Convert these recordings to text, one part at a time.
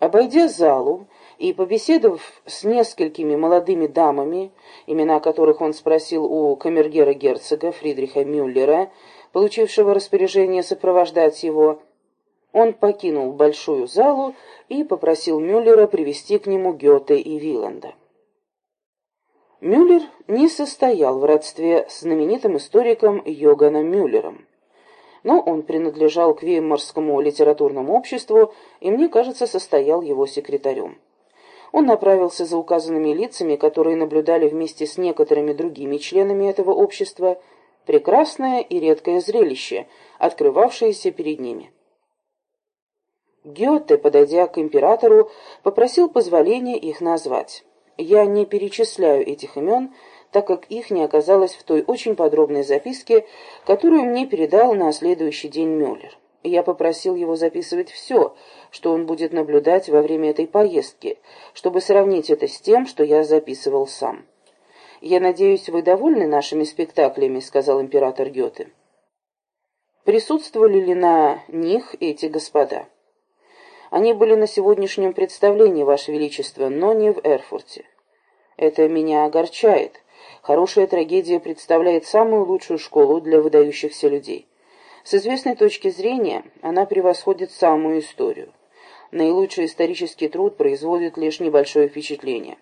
Обойдя залу и побеседовав с несколькими молодыми дамами, имена которых он спросил у камергера-герцога Фридриха Мюллера, получившего распоряжение сопровождать его, он покинул большую залу и попросил Мюллера привести к нему Гёте и Виланда. Мюллер не состоял в родстве с знаменитым историком Йоганом Мюллером. Но он принадлежал к Веймарскому литературному обществу и, мне кажется, состоял его секретарем. Он направился за указанными лицами, которые наблюдали вместе с некоторыми другими членами этого общества прекрасное и редкое зрелище, открывавшееся перед ними. Гёте, подойдя к императору, попросил позволения их назвать. Я не перечисляю этих имен, так как их не оказалось в той очень подробной записке, которую мне передал на следующий день Мюллер. Я попросил его записывать все, что он будет наблюдать во время этой поездки, чтобы сравнить это с тем, что я записывал сам. «Я надеюсь, вы довольны нашими спектаклями», — сказал император Гёте. Присутствовали ли на них эти господа? Они были на сегодняшнем представлении, Ваше Величество, но не в Эрфурте. Это меня огорчает. Хорошая трагедия представляет самую лучшую школу для выдающихся людей. С известной точки зрения она превосходит самую историю. Наилучший исторический труд производит лишь небольшое впечатление.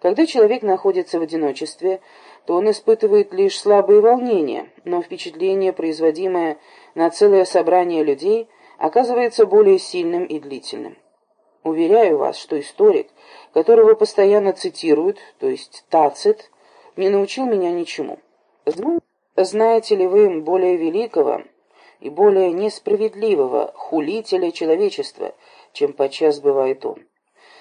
Когда человек находится в одиночестве, то он испытывает лишь слабые волнения, но впечатление, производимое на целое собрание людей – оказывается более сильным и длительным. Уверяю вас, что историк, которого постоянно цитируют, то есть Тацит, не научил меня ничему. Знаете ли вы более великого и более несправедливого хулителя человечества, чем подчас бывает он?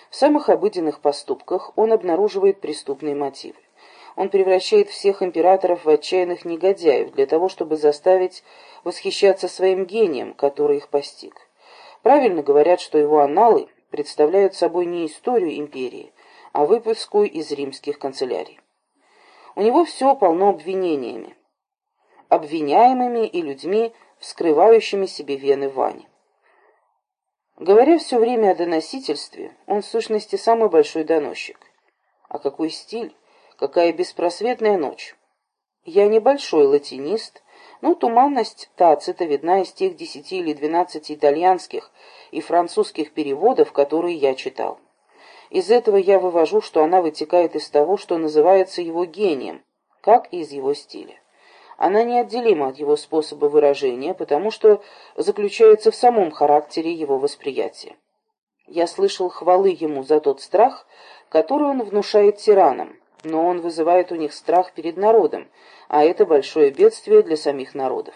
В самых обыденных поступках он обнаруживает преступные мотивы. Он превращает всех императоров в отчаянных негодяев для того, чтобы заставить восхищаться своим гением, который их постиг. Правильно говорят, что его аналы представляют собой не историю империи, а выпуску из римских канцелярий. У него все полно обвинениями, обвиняемыми и людьми, вскрывающими себе вены Вани. Говоря все время о доносительстве, он в сущности самый большой доносчик. А какой стиль, какая беспросветная ночь. Я небольшой латинист, но туманность Тацита видна из тех десяти или двенадцати итальянских и французских переводов, которые я читал. Из этого я вывожу, что она вытекает из того, что называется его гением, как и из его стиля. Она неотделима от его способа выражения, потому что заключается в самом характере его восприятия. Я слышал хвалы ему за тот страх, который он внушает тиранам, но он вызывает у них страх перед народом, а это большое бедствие для самих народов.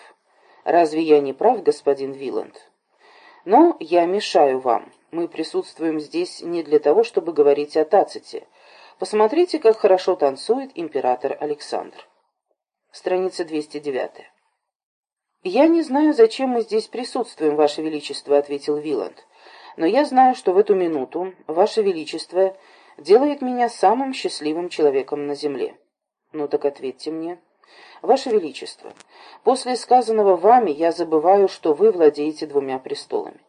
Разве я не прав, господин Виланд? Но я мешаю вам. Мы присутствуем здесь не для того, чтобы говорить о Таците. Посмотрите, как хорошо танцует император Александр. Страница 209. «Я не знаю, зачем мы здесь присутствуем, Ваше Величество», — ответил Виланд. «Но я знаю, что в эту минуту Ваше Величество делает меня самым счастливым человеком на земле. Ну так ответьте мне. Ваше Величество, после сказанного вами я забываю, что вы владеете двумя престолами.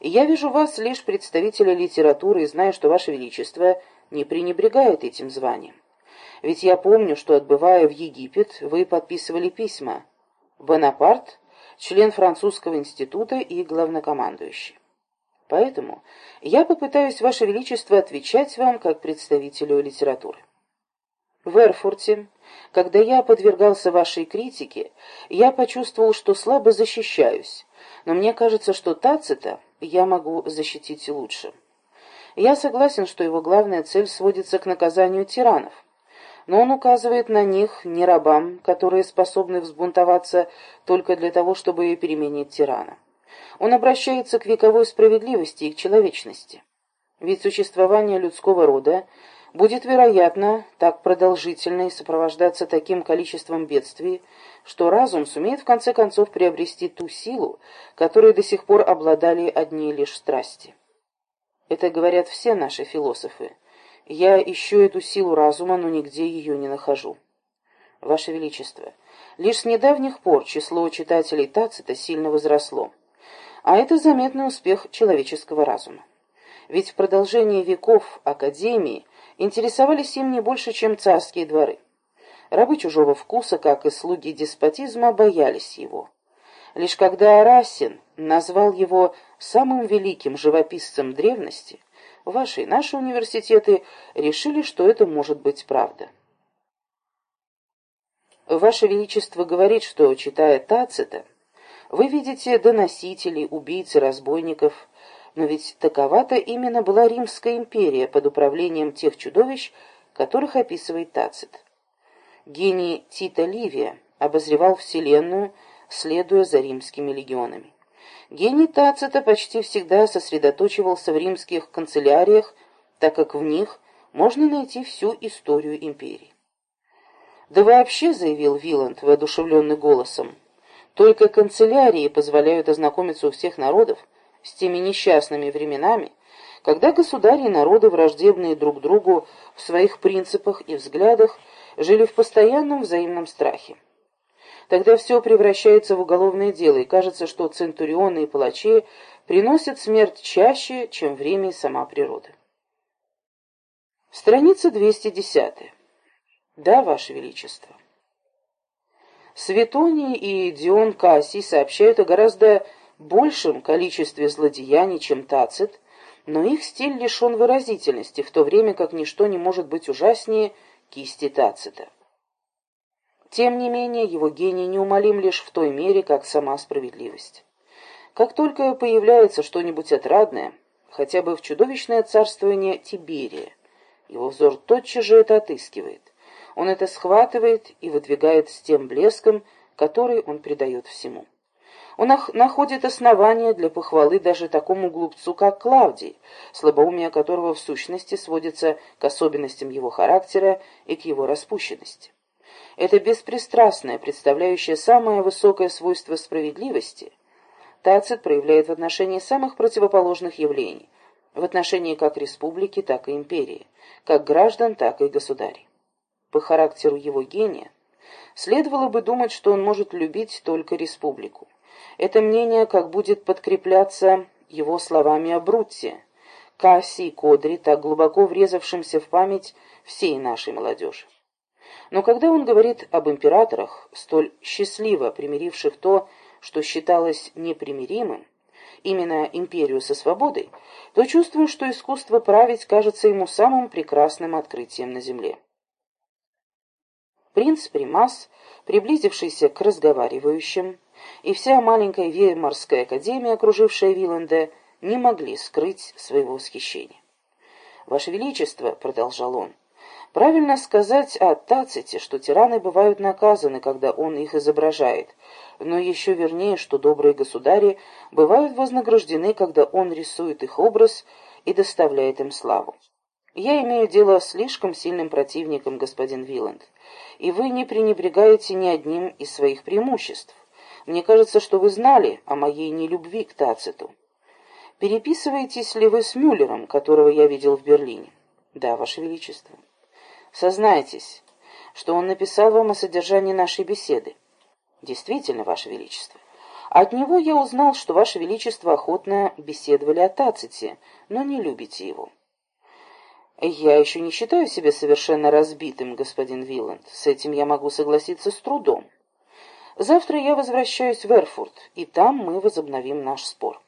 Я вижу вас лишь представителя литературы и знаю, что Ваше Величество не пренебрегает этим званием. Ведь я помню, что, отбывая в Египет, вы подписывали письма. Бонапарт, член французского института и главнокомандующий. Поэтому я попытаюсь, Ваше Величество, отвечать вам как представителю литературы. В Эрфурте, когда я подвергался вашей критике, я почувствовал, что слабо защищаюсь, но мне кажется, что Тацита я могу защитить лучше. Я согласен, что его главная цель сводится к наказанию тиранов, но он указывает на них не рабам, которые способны взбунтоваться только для того, чтобы переменить тирана. Он обращается к вековой справедливости и к человечности. Ведь существование людского рода будет, вероятно, так продолжительно и сопровождаться таким количеством бедствий, что разум сумеет в конце концов приобрести ту силу, которой до сих пор обладали одни лишь страсти. Это говорят все наши философы. Я ищу эту силу разума, но нигде ее не нахожу. Ваше Величество, лишь с недавних пор число читателей Тацита сильно возросло а это заметный успех человеческого разума. ведь в продолжении веков Академии интересовались им не больше, чем царские дворы. Рабы чужого вкуса, как и слуги деспотизма, боялись его. Лишь когда Арасин назвал его самым великим живописцем древности, ваши и наши университеты решили, что это может быть правда. Ваше Величество говорит, что, читая Тацита, вы видите доносителей, убийц и разбойников, но ведь такова-то именно была Римская империя под управлением тех чудовищ, которых описывает Тацит. Гений Тита Ливия обозревал Вселенную, следуя за римскими легионами. Гений Тацита почти всегда сосредоточивался в римских канцеляриях, так как в них можно найти всю историю империи. «Да вообще», — заявил Виланд воодушевленный голосом, — только канцелярии позволяют ознакомиться у всех народов с теми несчастными временами, когда государи и народы, враждебные друг другу в своих принципах и взглядах, жили в постоянном взаимном страхе. Тогда все превращается в уголовное дело, и кажется, что центурионы и палачи приносят смерть чаще, чем время и сама природа. Страница 210. Да, Ваше Величество. Светоний и Дион Кассий сообщают о гораздо большем количестве злодеяний, чем Тацит, но их стиль лишен выразительности, в то время как ничто не может быть ужаснее кисти Тацита. Тем не менее, его гений неумолим лишь в той мере, как сама справедливость. Как только появляется что-нибудь отрадное, хотя бы в чудовищное царствование Тиберия, его взор тотчас же это отыскивает. Он это схватывает и выдвигает с тем блеском, который он придает всему. Он находит основания для похвалы даже такому глупцу, как Клавдий, слабоумие которого в сущности сводится к особенностям его характера и к его распущенности. Это беспристрастное, представляющее самое высокое свойство справедливости, Тацит проявляет в отношении самых противоположных явлений, в отношении как республики, так и империи, как граждан, так и государей по характеру его гения, следовало бы думать, что он может любить только республику. Это мнение как будет подкрепляться его словами о Брутте, Касси и Кодри, так глубоко врезавшимся в память всей нашей молодежи. Но когда он говорит об императорах, столь счастливо примиривших то, что считалось непримиримым, именно империю со свободой, то чувствую, что искусство править кажется ему самым прекрасным открытием на земле. Принц Примас, приблизившийся к разговаривающим, и вся маленькая Веймарская академия, окружившая Виланда, не могли скрыть своего восхищения. «Ваше Величество», — продолжал он, — «правильно сказать о Таците, что тираны бывают наказаны, когда он их изображает, но еще вернее, что добрые государи бывают вознаграждены, когда он рисует их образ и доставляет им славу. Я имею дело с слишком сильным противником, господин Виланд, и вы не пренебрегаете ни одним из своих преимуществ. Мне кажется, что вы знали о моей нелюбви к Тациту. Переписываетесь ли вы с Мюллером, которого я видел в Берлине? Да, Ваше Величество. Сознайтесь, что он написал вам о содержании нашей беседы. Действительно, Ваше Величество. От него я узнал, что Ваше Величество охотно беседовали о Таците, но не любите его. «Я еще не считаю себя совершенно разбитым, господин Виланд. С этим я могу согласиться с трудом. Завтра я возвращаюсь в Эрфурт, и там мы возобновим наш спор.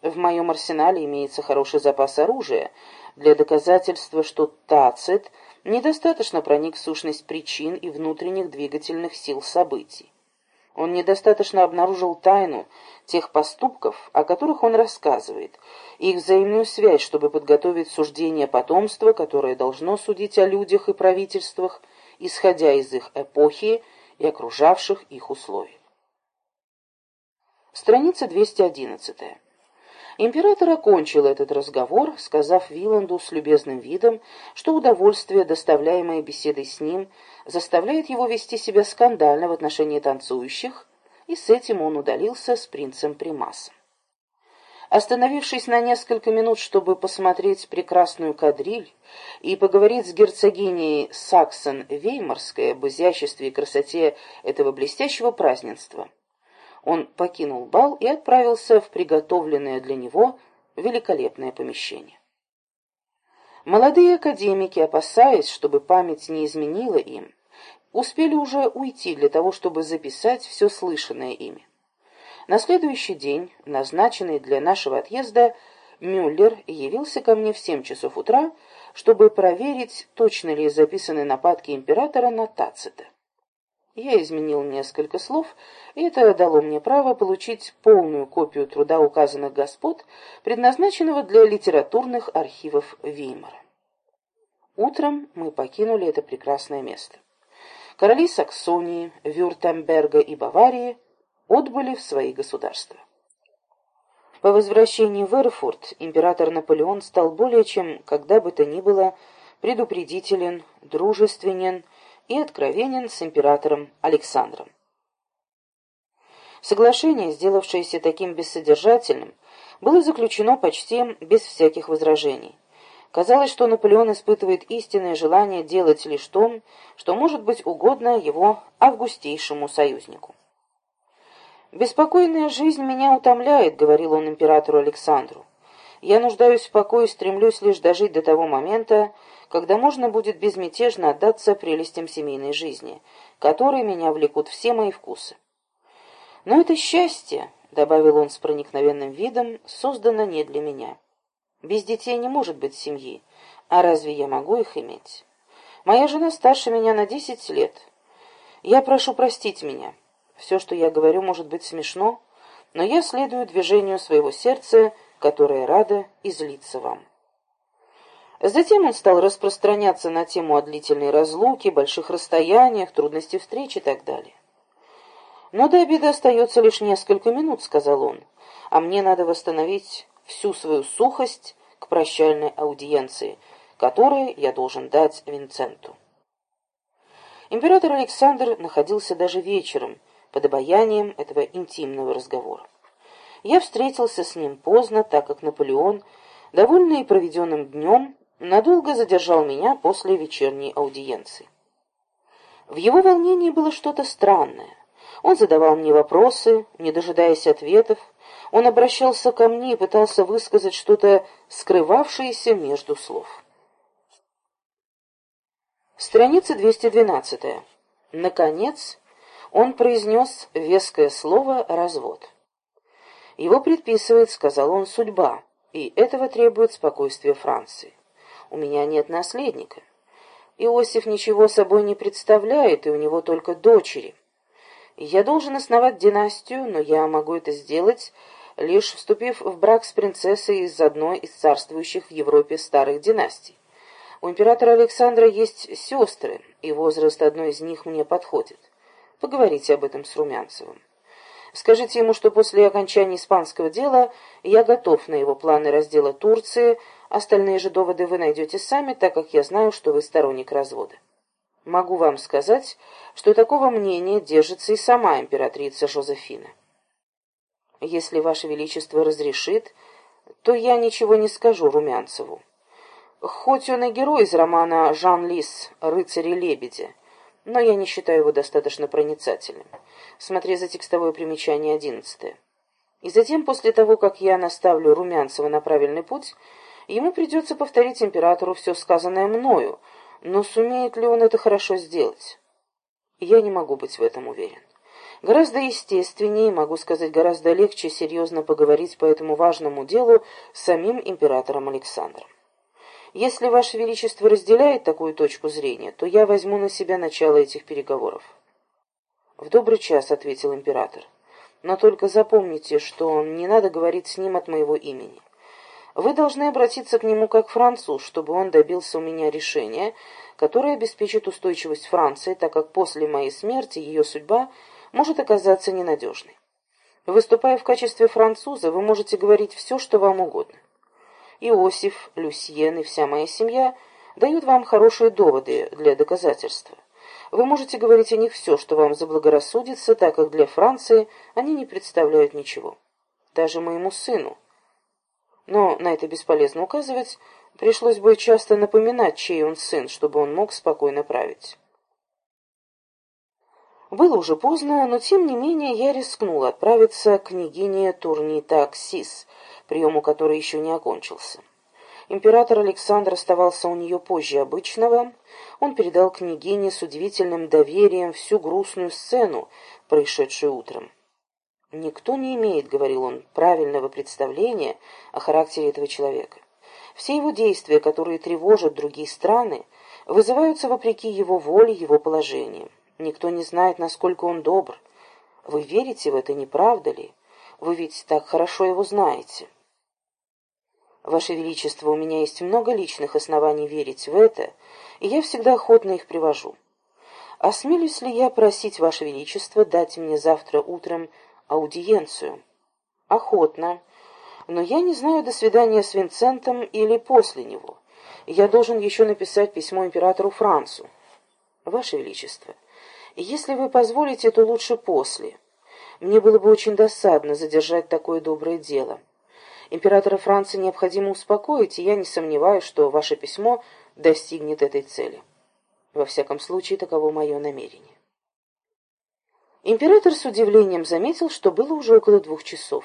В моем арсенале имеется хороший запас оружия для доказательства, что Тацит недостаточно проник в сущность причин и внутренних двигательных сил событий. Он недостаточно обнаружил тайну тех поступков, о которых он рассказывает, их взаимную связь, чтобы подготовить суждение потомства, которое должно судить о людях и правительствах, исходя из их эпохи и окружавших их условий. Страница 211. Император окончил этот разговор, сказав Виланду с любезным видом, что удовольствие, доставляемое беседой с ним, заставляет его вести себя скандально в отношении танцующих, и с этим он удалился с принцем Примасом. Остановившись на несколько минут, чтобы посмотреть прекрасную кадриль и поговорить с герцогиней Саксон-Веймарской об изяществе и красоте этого блестящего празднества, он покинул бал и отправился в приготовленное для него Великолепное помещение. Молодые академики, опасаясь, чтобы память не изменила им, успели уже уйти для того, чтобы записать все слышанное ими. На следующий день, назначенный для нашего отъезда, Мюллер явился ко мне в семь часов утра, чтобы проверить, точно ли записаны нападки императора на Тацита. Я изменил несколько слов, и это дало мне право получить полную копию труда указанных господ, предназначенного для литературных архивов Веймара. Утром мы покинули это прекрасное место. Короли Саксонии, Вюртемберга и Баварии отбыли в свои государства. По возвращении в Эрфурт император Наполеон стал более чем когда бы то ни было предупредителен, дружественен и откровенен с императором Александром. Соглашение, сделавшееся таким бессодержательным, было заключено почти без всяких возражений. Казалось, что Наполеон испытывает истинное желание делать лишь то, что может быть угодно его августейшему союзнику. «Беспокойная жизнь меня утомляет», — говорил он императору Александру. «Я нуждаюсь в покое и стремлюсь лишь дожить до того момента, когда можно будет безмятежно отдаться прелестям семейной жизни, которые меня влекут все мои вкусы. Но это счастье, — добавил он с проникновенным видом, — создано не для меня. Без детей не может быть семьи, а разве я могу их иметь? Моя жена старше меня на десять лет. Я прошу простить меня». Все, что я говорю, может быть смешно, но я следую движению своего сердца, которое радо излиться вам. Затем он стал распространяться на тему о длительной разлуке, больших расстояниях, трудности встреч и так далее. «Но до обеда остается лишь несколько минут», — сказал он, «а мне надо восстановить всю свою сухость к прощальной аудиенции, которую я должен дать Винценту». Император Александр находился даже вечером, под обаянием этого интимного разговора. Я встретился с ним поздно, так как Наполеон, довольный проведенным днем, надолго задержал меня после вечерней аудиенции. В его волнении было что-то странное. Он задавал мне вопросы, не дожидаясь ответов. Он обращался ко мне и пытался высказать что-то скрывавшееся между слов. Страница 212. Наконец, он произнес веское слово «развод». Его предписывает, сказал он, судьба, и этого требует спокойствие Франции. У меня нет наследника. Иосиф ничего собой не представляет, и у него только дочери. Я должен основать династию, но я могу это сделать, лишь вступив в брак с принцессой из одной из царствующих в Европе старых династий. У императора Александра есть сестры, и возраст одной из них мне подходит. Поговорите об этом с Румянцевым. Скажите ему, что после окончания испанского дела я готов на его планы раздела Турции, остальные же доводы вы найдете сами, так как я знаю, что вы сторонник развода. Могу вам сказать, что такого мнения держится и сама императрица Жозефина. Если Ваше Величество разрешит, то я ничего не скажу Румянцеву. Хоть он и герой из романа «Жан Лис. Рыцари-лебеди», но я не считаю его достаточно проницательным. Смотри за текстовое примечание одиннадцатое. И затем, после того, как я наставлю Румянцева на правильный путь, ему придется повторить императору все сказанное мною, но сумеет ли он это хорошо сделать? Я не могу быть в этом уверен. Гораздо естественнее, могу сказать, гораздо легче серьезно поговорить по этому важному делу с самим императором Александром. Если Ваше Величество разделяет такую точку зрения, то я возьму на себя начало этих переговоров. В добрый час, — ответил император. Но только запомните, что не надо говорить с ним от моего имени. Вы должны обратиться к нему как француз, чтобы он добился у меня решения, которое обеспечит устойчивость Франции, так как после моей смерти ее судьба может оказаться ненадежной. Выступая в качестве француза, вы можете говорить все, что вам угодно. Иосиф, Люсьен и вся моя семья дают вам хорошие доводы для доказательства. Вы можете говорить о них все, что вам заблагорассудится, так как для Франции они не представляют ничего. Даже моему сыну. Но на это бесполезно указывать, пришлось бы часто напоминать, чей он сын, чтобы он мог спокойно править. Было уже поздно, но тем не менее я рискнула отправиться к княгине Турни Таксис, приему которой еще не окончился. Император Александр оставался у нее позже обычного. Он передал княгине с удивительным доверием всю грустную сцену, происшедшую утром. «Никто не имеет, — говорил он, — правильного представления о характере этого человека. Все его действия, которые тревожат другие страны, вызываются вопреки его воле, его положению. Никто не знает, насколько он добр. Вы верите в это, не правда ли? Вы ведь так хорошо его знаете». Ваше Величество, у меня есть много личных оснований верить в это, и я всегда охотно их привожу. Осмелюсь ли я просить Ваше Величество дать мне завтра утром аудиенцию? Охотно. Но я не знаю, до свидания с Винцентом или после него. Я должен еще написать письмо императору Францу. Ваше Величество, если вы позволите, то лучше после. Мне было бы очень досадно задержать такое доброе дело. Императора Франции необходимо успокоить, и я не сомневаюсь, что ваше письмо достигнет этой цели. Во всяком случае, таково мое намерение. Император с удивлением заметил, что было уже около двух часов.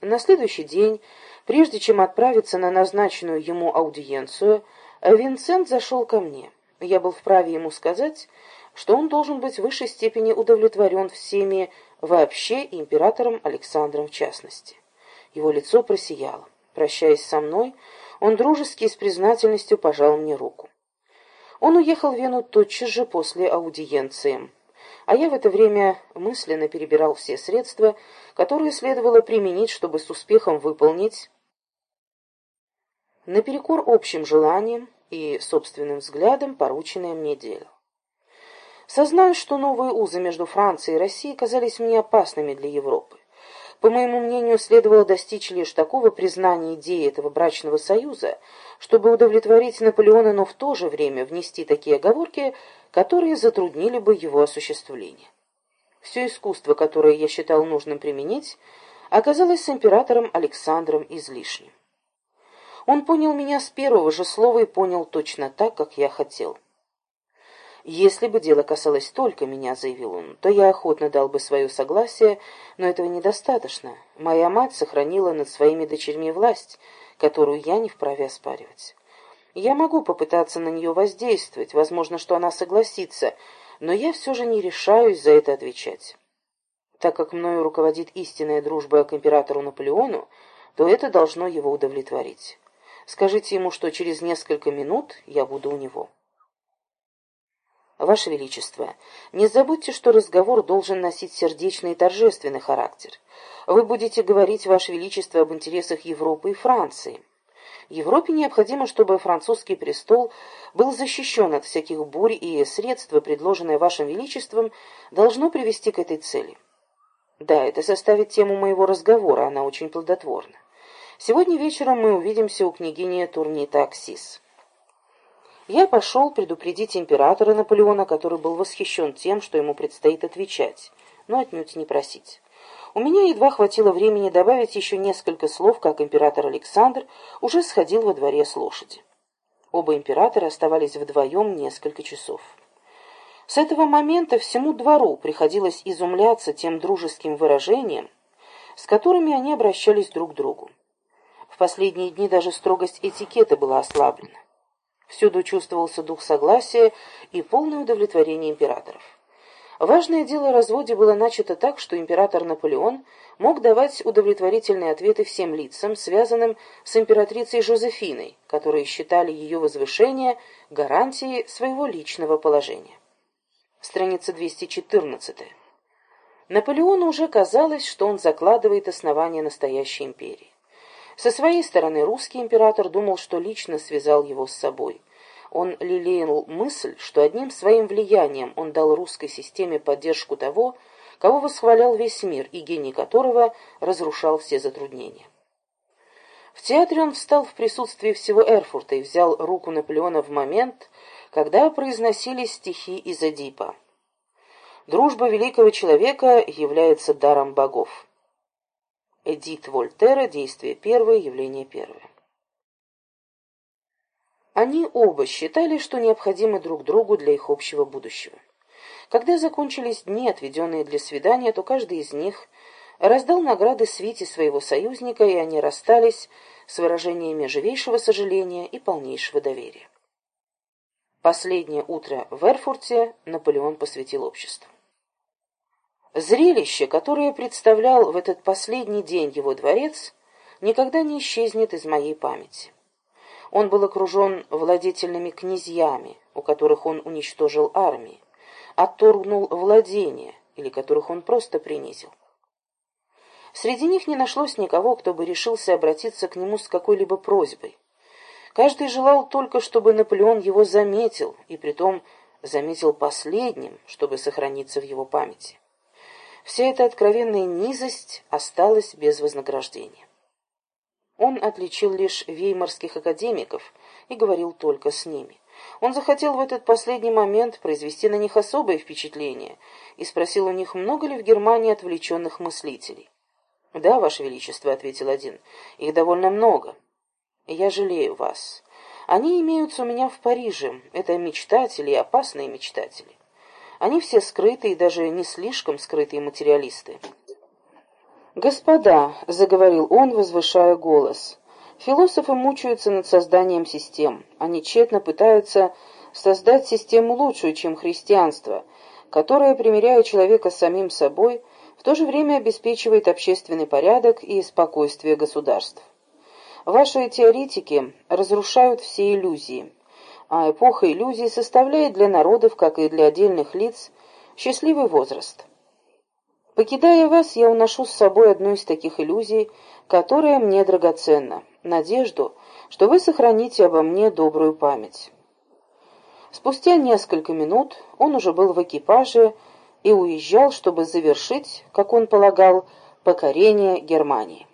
На следующий день, прежде чем отправиться на назначенную ему аудиенцию, Винсент зашел ко мне. Я был вправе ему сказать, что он должен быть в высшей степени удовлетворен всеми вообще и императором Александром в частности. Его лицо просияло. Прощаясь со мной, он дружески и с признательностью пожал мне руку. Он уехал в Вену тотчас же после аудиенции, а я в это время мысленно перебирал все средства, которые следовало применить, чтобы с успехом выполнить, наперекор общим желаниям и собственным взглядам, порученное мне дело. Сознаю, что новые узы между Францией и Россией казались мне опасными для Европы. По моему мнению, следовало достичь лишь такого признания идеи этого брачного союза, чтобы удовлетворить Наполеона, но в то же время внести такие оговорки, которые затруднили бы его осуществление. Все искусство, которое я считал нужным применить, оказалось с императором Александром излишним. Он понял меня с первого же слова и понял точно так, как я хотел. «Если бы дело касалось только меня», — заявил он, — «то я охотно дал бы свое согласие, но этого недостаточно. Моя мать сохранила над своими дочерьми власть, которую я не вправе оспаривать. Я могу попытаться на нее воздействовать, возможно, что она согласится, но я все же не решаюсь за это отвечать. Так как мною руководит истинная дружба к императору Наполеону, то это должно его удовлетворить. Скажите ему, что через несколько минут я буду у него». Ваше Величество, не забудьте, что разговор должен носить сердечный и торжественный характер. Вы будете говорить, Ваше Величество, об интересах Европы и Франции. Европе необходимо, чтобы французский престол был защищен от всяких бурь, и средства, предложенные Вашим Величеством, должно привести к этой цели. Да, это составит тему моего разговора, она очень плодотворна. Сегодня вечером мы увидимся у княгини Турнита Аксис. Я пошел предупредить императора Наполеона, который был восхищен тем, что ему предстоит отвечать, но отнюдь не просить. У меня едва хватило времени добавить еще несколько слов, как император Александр уже сходил во дворе с лошади. Оба императора оставались вдвоем несколько часов. С этого момента всему двору приходилось изумляться тем дружеским выражением, с которыми они обращались друг к другу. В последние дни даже строгость этикета была ослаблена. Всюду чувствовался дух согласия и полное удовлетворение императоров. Важное дело о разводе было начато так, что император Наполеон мог давать удовлетворительные ответы всем лицам, связанным с императрицей Жозефиной, которые считали ее возвышение гарантией своего личного положения. Страница 214. Наполеону уже казалось, что он закладывает основания настоящей империи. Со своей стороны русский император думал, что лично связал его с собой. Он лелеял мысль, что одним своим влиянием он дал русской системе поддержку того, кого восхвалял весь мир и гений которого разрушал все затруднения. В театре он встал в присутствии всего Эрфурта и взял руку Наполеона в момент, когда произносились стихи из Эдипа. «Дружба великого человека является даром богов». Эдит Вольтера, действие первое, явление первое. Они оба считали, что необходимы друг другу для их общего будущего. Когда закончились дни, отведенные для свидания, то каждый из них раздал награды свите своего союзника, и они расстались с выражениями живейшего сожаления и полнейшего доверия. Последнее утро в Эрфурте Наполеон посвятил обществу. Зрелище, которое представлял в этот последний день его дворец, никогда не исчезнет из моей памяти. Он был окружен владетельными князьями, у которых он уничтожил армии, отторгнул владения, или которых он просто принизил. Среди них не нашлось никого, кто бы решился обратиться к нему с какой-либо просьбой. Каждый желал только, чтобы Наполеон его заметил, и притом заметил последним, чтобы сохраниться в его памяти. Вся эта откровенная низость осталась без вознаграждения. Он отличил лишь веймарских академиков и говорил только с ними. Он захотел в этот последний момент произвести на них особое впечатление и спросил у них, много ли в Германии отвлеченных мыслителей. «Да, Ваше Величество», — ответил один, — «их довольно много. Я жалею вас. Они имеются у меня в Париже. Это мечтатели и опасные мечтатели. Они все скрытые даже не слишком скрытые материалисты». «Господа», — заговорил он, возвышая голос, — «философы мучаются над созданием систем. Они тщетно пытаются создать систему лучшую, чем христианство, которое, примиряя человека с самим собой, — в то же время обеспечивает общественный порядок и спокойствие государств. Ваши теоретики разрушают все иллюзии, а эпоха иллюзий составляет для народов, как и для отдельных лиц, счастливый возраст. Покидая вас, я уношу с собой одну из таких иллюзий, которая мне драгоценна, надежду, что вы сохраните обо мне добрую память. Спустя несколько минут он уже был в экипаже, и уезжал, чтобы завершить, как он полагал, покорение Германии.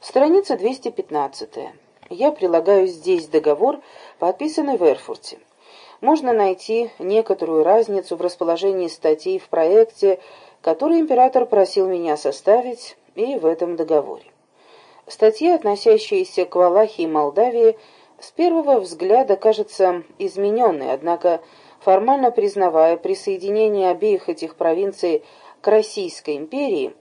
Страница 215. Я прилагаю здесь договор, подписанный в Эрфурте. Можно найти некоторую разницу в расположении статей в проекте, который император просил меня составить, и в этом договоре. Статьи, относящиеся к Валахии и Молдавии, с первого взгляда кажется измененной, однако формально признавая присоединение обеих этих провинций к Российской империи,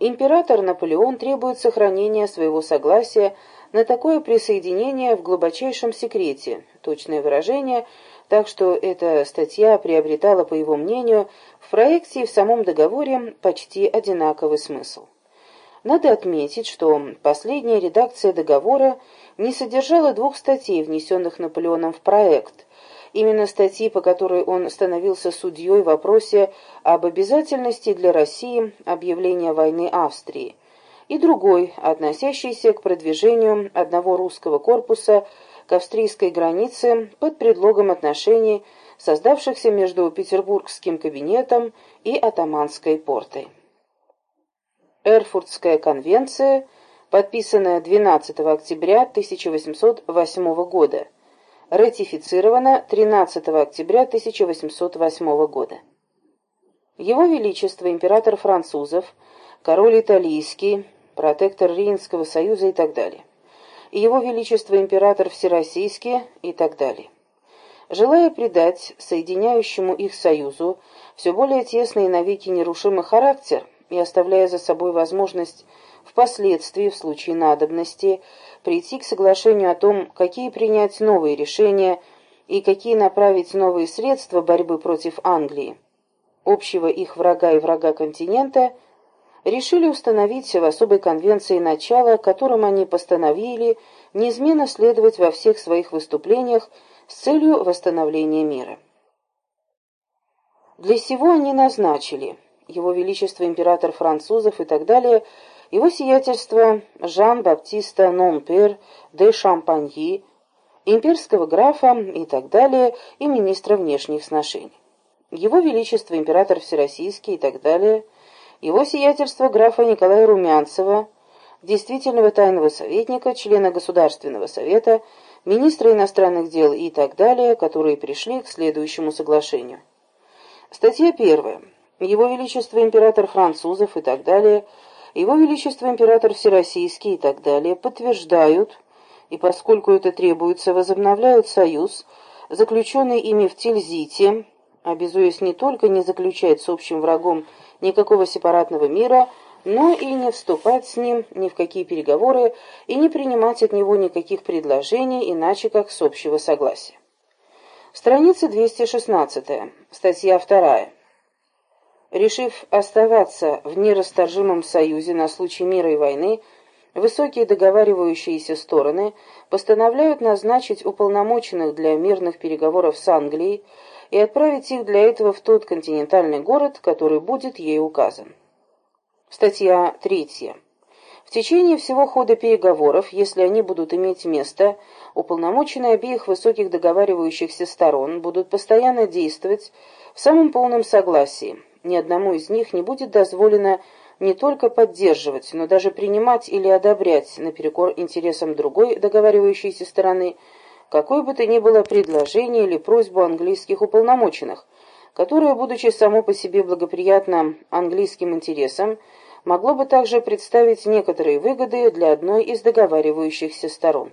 император Наполеон требует сохранения своего согласия на такое присоединение в глубочайшем секрете, точное выражение, так что эта статья приобретала, по его мнению, в проекте и в самом договоре почти одинаковый смысл. Надо отметить, что последняя редакция договора не содержала двух статей, внесенных Наполеоном в проект, именно статьи, по которой он становился судьей в вопросе об обязательности для России объявления войны Австрии, и другой, относящийся к продвижению одного русского корпуса к австрийской границе под предлогом отношений, создавшихся между Петербургским кабинетом и Атаманской портой. Эрфуртская конвенция, подписанная 12 октября 1808 года, ратифицировано 13 октября 1808 года. Его Величество, император французов, король италийский, протектор Рейнского союза и так далее. Его Величество, император всероссийский и так далее. Желая придать соединяющему их союзу все более тесный и навеки нерушимый характер и оставляя за собой возможность впоследствии, в случае надобности, прийти к соглашению о том, какие принять новые решения и какие направить новые средства борьбы против Англии, общего их врага и врага континента, решили установить в особой конвенции начало, которым они постановили неизменно следовать во всех своих выступлениях с целью восстановления мира. Для сего они назначили Его Величество император французов и так далее – его сиятельство Жан-Баптиста Номпер де Шампаньи, имперского графа и так далее, и министра внешних сношений. Его Величество император Всероссийский и так далее, его сиятельство графа Николая Румянцева, действительного тайного советника, члена Государственного совета, министра иностранных дел и так далее, которые пришли к следующему соглашению. Статья первая. Его Величество император французов и так далее – его Величество Император Всероссийский и так далее подтверждают, и поскольку это требуется, возобновляют союз, заключенный ими в Тильзите, обязуясь не только не заключать с общим врагом никакого сепаратного мира, но и не вступать с ним ни в какие переговоры и не принимать от него никаких предложений, иначе как с общего согласия. Страница 216, статья 2. Решив оставаться в нерасторжимом союзе на случай мира и войны, высокие договаривающиеся стороны постановляют назначить уполномоченных для мирных переговоров с Англией и отправить их для этого в тот континентальный город, который будет ей указан. Статья 3. В течение всего хода переговоров, если они будут иметь место, уполномоченные обеих высоких договаривающихся сторон будут постоянно действовать в самом полном согласии. Ни одному из них не будет дозволено не только поддерживать, но даже принимать или одобрять наперекор интересам другой договаривающейся стороны какое бы то ни было предложение или просьбу английских уполномоченных, которое, будучи само по себе благоприятно английским интересам, могло бы также представить некоторые выгоды для одной из договаривающихся сторон.